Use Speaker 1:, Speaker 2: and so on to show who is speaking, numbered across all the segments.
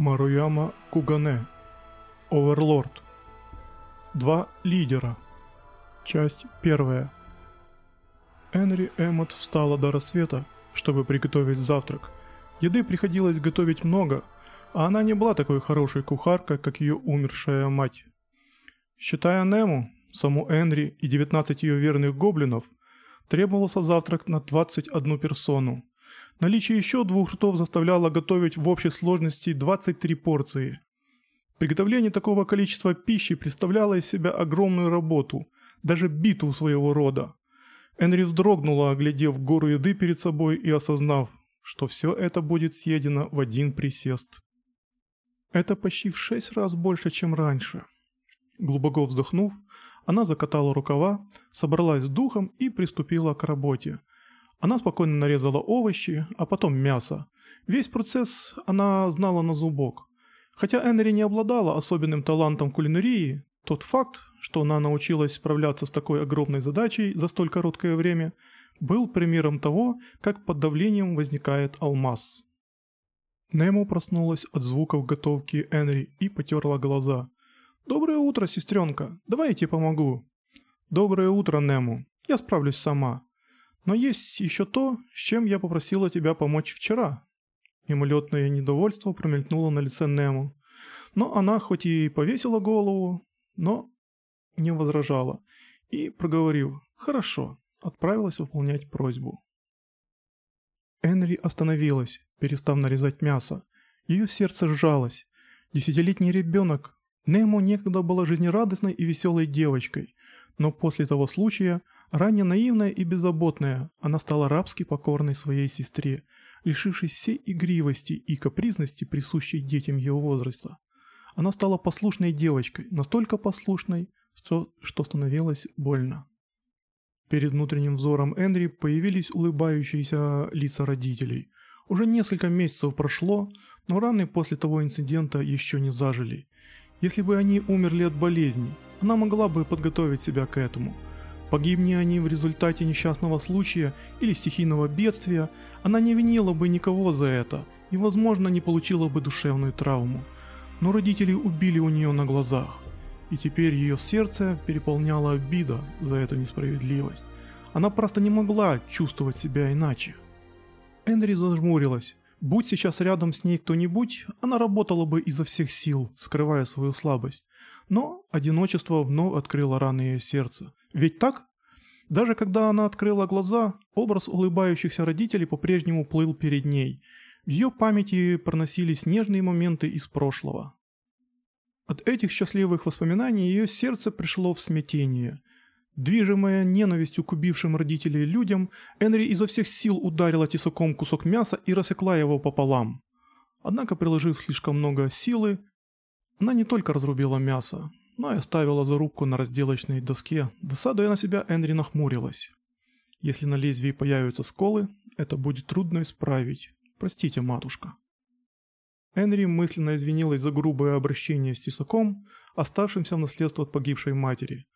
Speaker 1: Маруяма Кугане. Оверлорд. Два лидера. Часть первая. Энри Эммот встала до рассвета, чтобы приготовить завтрак. Еды приходилось готовить много, а она не была такой хорошей кухаркой, как ее умершая мать. Считая Нему, саму Энри и 19 ее верных гоблинов, требовался завтрак на 21 персону. Наличие еще двух ртов заставляло готовить в общей сложности 23 порции. Приготовление такого количества пищи представляло из себя огромную работу, даже битву своего рода. Энри вздрогнула, оглядев гору еды перед собой и осознав, что все это будет съедено в один присест. Это почти в шесть раз больше, чем раньше. Глубоко вздохнув, она закатала рукава, собралась с духом и приступила к работе – она спокойно нарезала овощи, а потом мясо. Весь процесс она знала на зубок. Хотя Энри не обладала особенным талантом кулинарии, тот факт, что она научилась справляться с такой огромной задачей за столь короткое время, был примером того, как под давлением возникает алмаз. Немо проснулась от звуков готовки Энри и потерла глаза. «Доброе утро, сестренка. Давай я тебе помогу». «Доброе утро, Нему. Я справлюсь сама. Но есть еще то, с чем я попросила тебя помочь вчера». Мимолетное недовольство промелькнуло на лице Нему. Но она хоть и повесила голову, но не возражала. И, проговорив «хорошо», отправилась выполнять просьбу. Энри остановилась, перестав нарезать мясо. Ее сердце сжалось. Десятилетний ребенок. Немо некогда была жизнерадостной и веселой девочкой, но после того случая Ранее наивная и беззаботная, она стала рабски покорной своей сестре, лишившись всей игривости и капризности, присущей детям ее возраста. Она стала послушной девочкой, настолько послушной, что, что становилось больно. Перед внутренним взором Энри появились улыбающиеся лица родителей. Уже несколько месяцев прошло, но раны после того инцидента еще не зажили. Если бы они умерли от болезни, она могла бы подготовить себя к этому – Погибни они в результате несчастного случая или стихийного бедствия, она не винила бы никого за это и, возможно, не получила бы душевную травму. Но родители убили у нее на глазах, и теперь ее сердце переполняло обида за эту несправедливость. Она просто не могла чувствовать себя иначе. Энри зажмурилась. Будь сейчас рядом с ней кто-нибудь, она работала бы изо всех сил, скрывая свою слабость. Но одиночество вновь открыло раны ее сердца. Ведь так? Даже когда она открыла глаза, образ улыбающихся родителей по-прежнему плыл перед ней. В ее памяти проносились нежные моменты из прошлого. От этих счастливых воспоминаний ее сердце пришло в смятение. Движимая ненавистью к убившим родителей людям, Энри изо всех сил ударила тесаком кусок мяса и рассекла его пополам. Однако, приложив слишком много силы, она не только разрубила мясо, но и оставила зарубку на разделочной доске. Досадуя на себя, Энри нахмурилась. Если на лезвии появятся сколы, это будет трудно исправить. Простите, матушка. Энри мысленно извинилась за грубое обращение с тесаком, оставшимся в наследство от погибшей матери.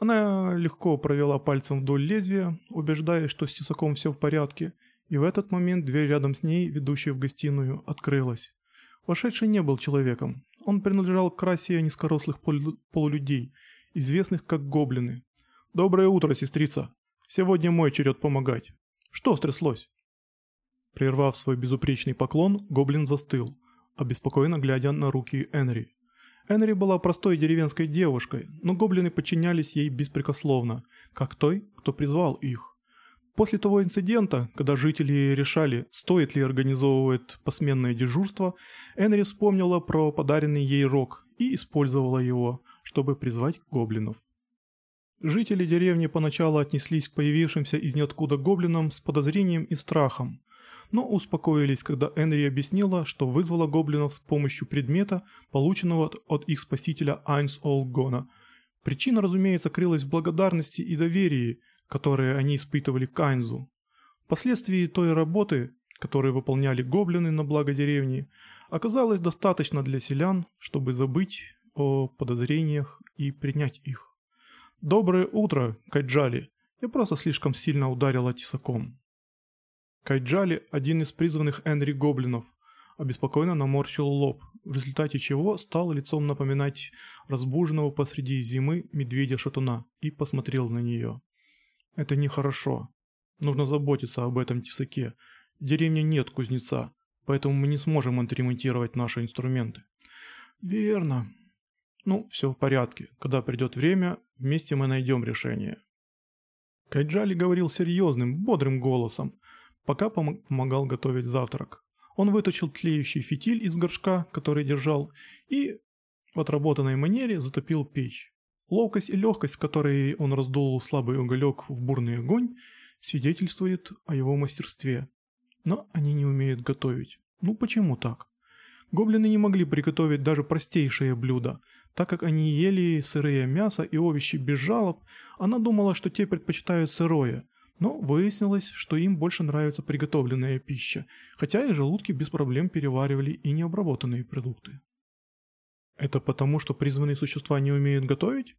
Speaker 1: Она легко провела пальцем вдоль лезвия, убеждаясь, что с тесаком все в порядке, и в этот момент дверь рядом с ней, ведущая в гостиную, открылась. Вошедший не был человеком. Он принадлежал к расе низкорослых полулюдей, известных как гоблины. «Доброе утро, сестрица. Сегодня мой черед помогать. Что стряслось?» Прервав свой безупречный поклон, гоблин застыл, обеспокоенно глядя на руки Энри. Энри была простой деревенской девушкой, но гоблины подчинялись ей беспрекословно, как той, кто призвал их. После того инцидента, когда жители решали, стоит ли организовывать посменное дежурство, Энри вспомнила про подаренный ей рог и использовала его, чтобы призвать гоблинов. Жители деревни поначалу отнеслись к появившимся из ниоткуда гоблинам с подозрением и страхом, но успокоились, когда Энри объяснила, что вызвала гоблинов с помощью предмета, полученного от их спасителя Айнс Олгона. Причина, разумеется, крылась в благодарности и доверии, которые они испытывали к Айнзу. Впоследствии той работы, которую выполняли гоблины на благо деревни, оказалось достаточно для селян, чтобы забыть о подозрениях и принять их. «Доброе утро, Кайджали!» Я просто слишком сильно ударила тесаком. Кайджали, один из призванных Энри гоблинов, обеспокоенно наморщил лоб, в результате чего стал лицом напоминать разбуженного посреди зимы медведя-шатуна и посмотрел на нее. Это нехорошо. Нужно заботиться об этом тесаке. В деревне нет кузнеца, поэтому мы не сможем отремонтировать наши инструменты. Верно. Ну, все в порядке. Когда придет время, вместе мы найдем решение. Кайджали говорил серьезным, бодрым голосом, пока помогал готовить завтрак. Он вытащил тлеющий фитиль из горшка, который держал, и в отработанной манере затопил печь. Ловкость и легкость, с которой он раздул слабый уголек в бурный огонь, свидетельствует о его мастерстве. Но они не умеют готовить. Ну почему так? Гоблины не могли приготовить даже простейшие блюда, так как они ели сырые мясо и овощи без жалоб, она думала, что те предпочитают сырое, но выяснилось, что им больше нравится приготовленная пища, хотя и желудки без проблем переваривали и необработанные продукты. Это потому, что призванные существа не умеют готовить?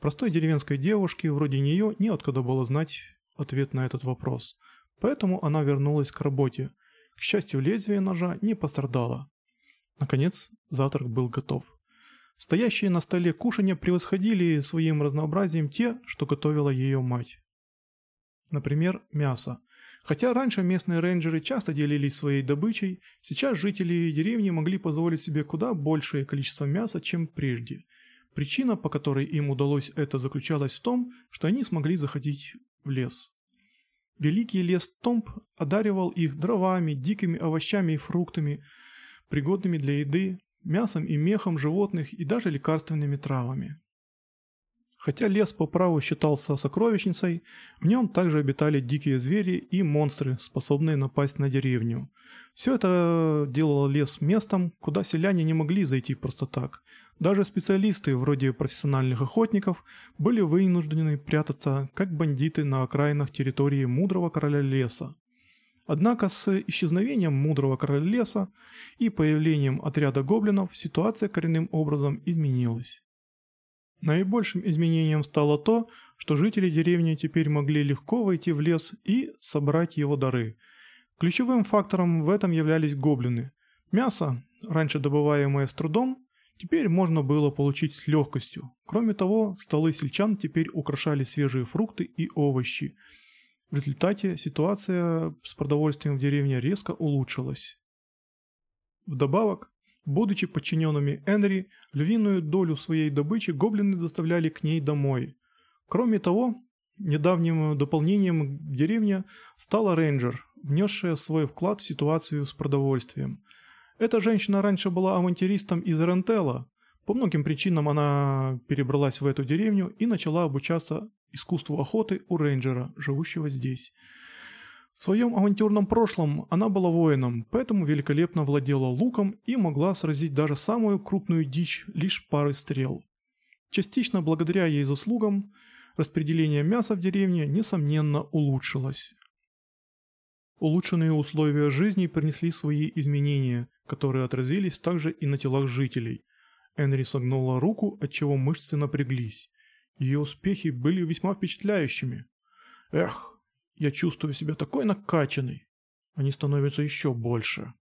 Speaker 1: Простой деревенской девушке, вроде нее, неоткуда было знать ответ на этот вопрос. Поэтому она вернулась к работе. К счастью, лезвие ножа не пострадало. Наконец, завтрак был готов. Стоящие на столе кушанья превосходили своим разнообразием те, что готовила ее мать. Например, мясо. Хотя раньше местные рейнджеры часто делились своей добычей, сейчас жители деревни могли позволить себе куда большее количество мяса, чем прежде. Причина, по которой им удалось это, заключалась в том, что они смогли заходить в лес. Великий лес Томп одаривал их дровами, дикими овощами и фруктами, пригодными для еды, мясом и мехом животных и даже лекарственными травами. Хотя лес по праву считался сокровищницей, в нем также обитали дикие звери и монстры, способные напасть на деревню. Все это делало лес местом, куда селяне не могли зайти просто так. Даже специалисты, вроде профессиональных охотников, были вынуждены прятаться, как бандиты на окраинах территории мудрого короля леса. Однако с исчезновением мудрого короля леса и появлением отряда гоблинов ситуация коренным образом изменилась. Наибольшим изменением стало то, что жители деревни теперь могли легко войти в лес и собрать его дары. Ключевым фактором в этом являлись гоблины. Мясо, раньше добываемое с трудом, теперь можно было получить с легкостью. Кроме того, столы сельчан теперь украшали свежие фрукты и овощи. В результате ситуация с продовольствием в деревне резко улучшилась. Вдобавок, Будучи подчиненными Энри, львиную долю своей добычи гоблины доставляли к ней домой. Кроме того, недавним дополнением к деревне стала рейнджер, внесшая свой вклад в ситуацию с продовольствием. Эта женщина раньше была авантюристом из Рентела. По многим причинам она перебралась в эту деревню и начала обучаться искусству охоты у рейнджера, живущего здесь. В своем авантюрном прошлом она была воином, поэтому великолепно владела луком и могла сразить даже самую крупную дичь лишь парой стрел. Частично благодаря ей заслугам, распределение мяса в деревне, несомненно, улучшилось. Улучшенные условия жизни принесли свои изменения, которые отразились также и на телах жителей. Энри согнула руку, отчего мышцы напряглись. Ее успехи были весьма впечатляющими. Эх, я чувствую себя такой накачанной. Они становятся еще больше.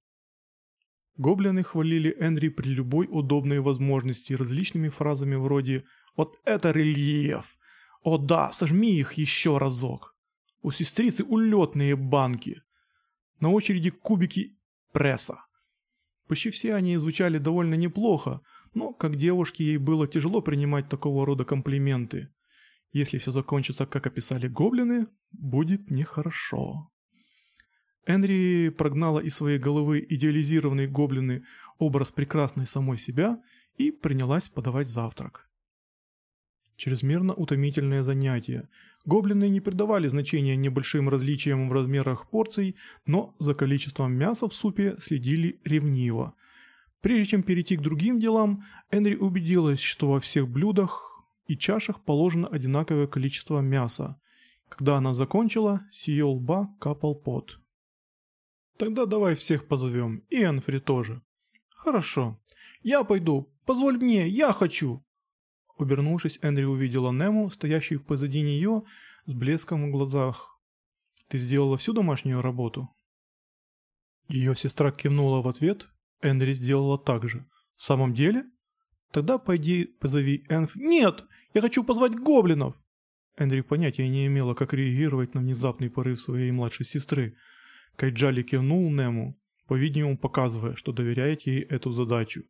Speaker 1: Гоблины хвалили Энри при любой удобной возможности различными фразами вроде «Вот это рельеф!» «О да, сожми их еще разок!» У сестрицы улетные банки. На очереди кубики пресса. Почти все они звучали довольно неплохо, но как девушке ей было тяжело принимать такого рода комплименты. Если все закончится, как описали гоблины, будет нехорошо. Энри прогнала из своей головы идеализированные гоблины образ прекрасной самой себя и принялась подавать завтрак. Чрезмерно утомительное занятие. Гоблины не придавали значения небольшим различиям в размерах порций, но за количеством мяса в супе следили ревниво. Прежде чем перейти к другим делам, Энри убедилась, что во всех блюдах и чашах положено одинаковое количество мяса. Когда она закончила, с ее лба капал пот. «Тогда давай всех позовем, и Энфри тоже». «Хорошо. Я пойду. Позволь мне, я хочу!» Обернувшись, Энри увидела Нему, стоящую позади нее, с блеском в глазах. «Ты сделала всю домашнюю работу?» Ее сестра кивнула в ответ Энри сделала так же. «В самом деле? Тогда пойди позови Энф...» «Нет! Я хочу позвать гоблинов!» Энри понятия не имела, как реагировать на внезапный порыв своей младшей сестры. Кайджали кивнул Нему, по-видимому показывая, что доверяет ей эту задачу.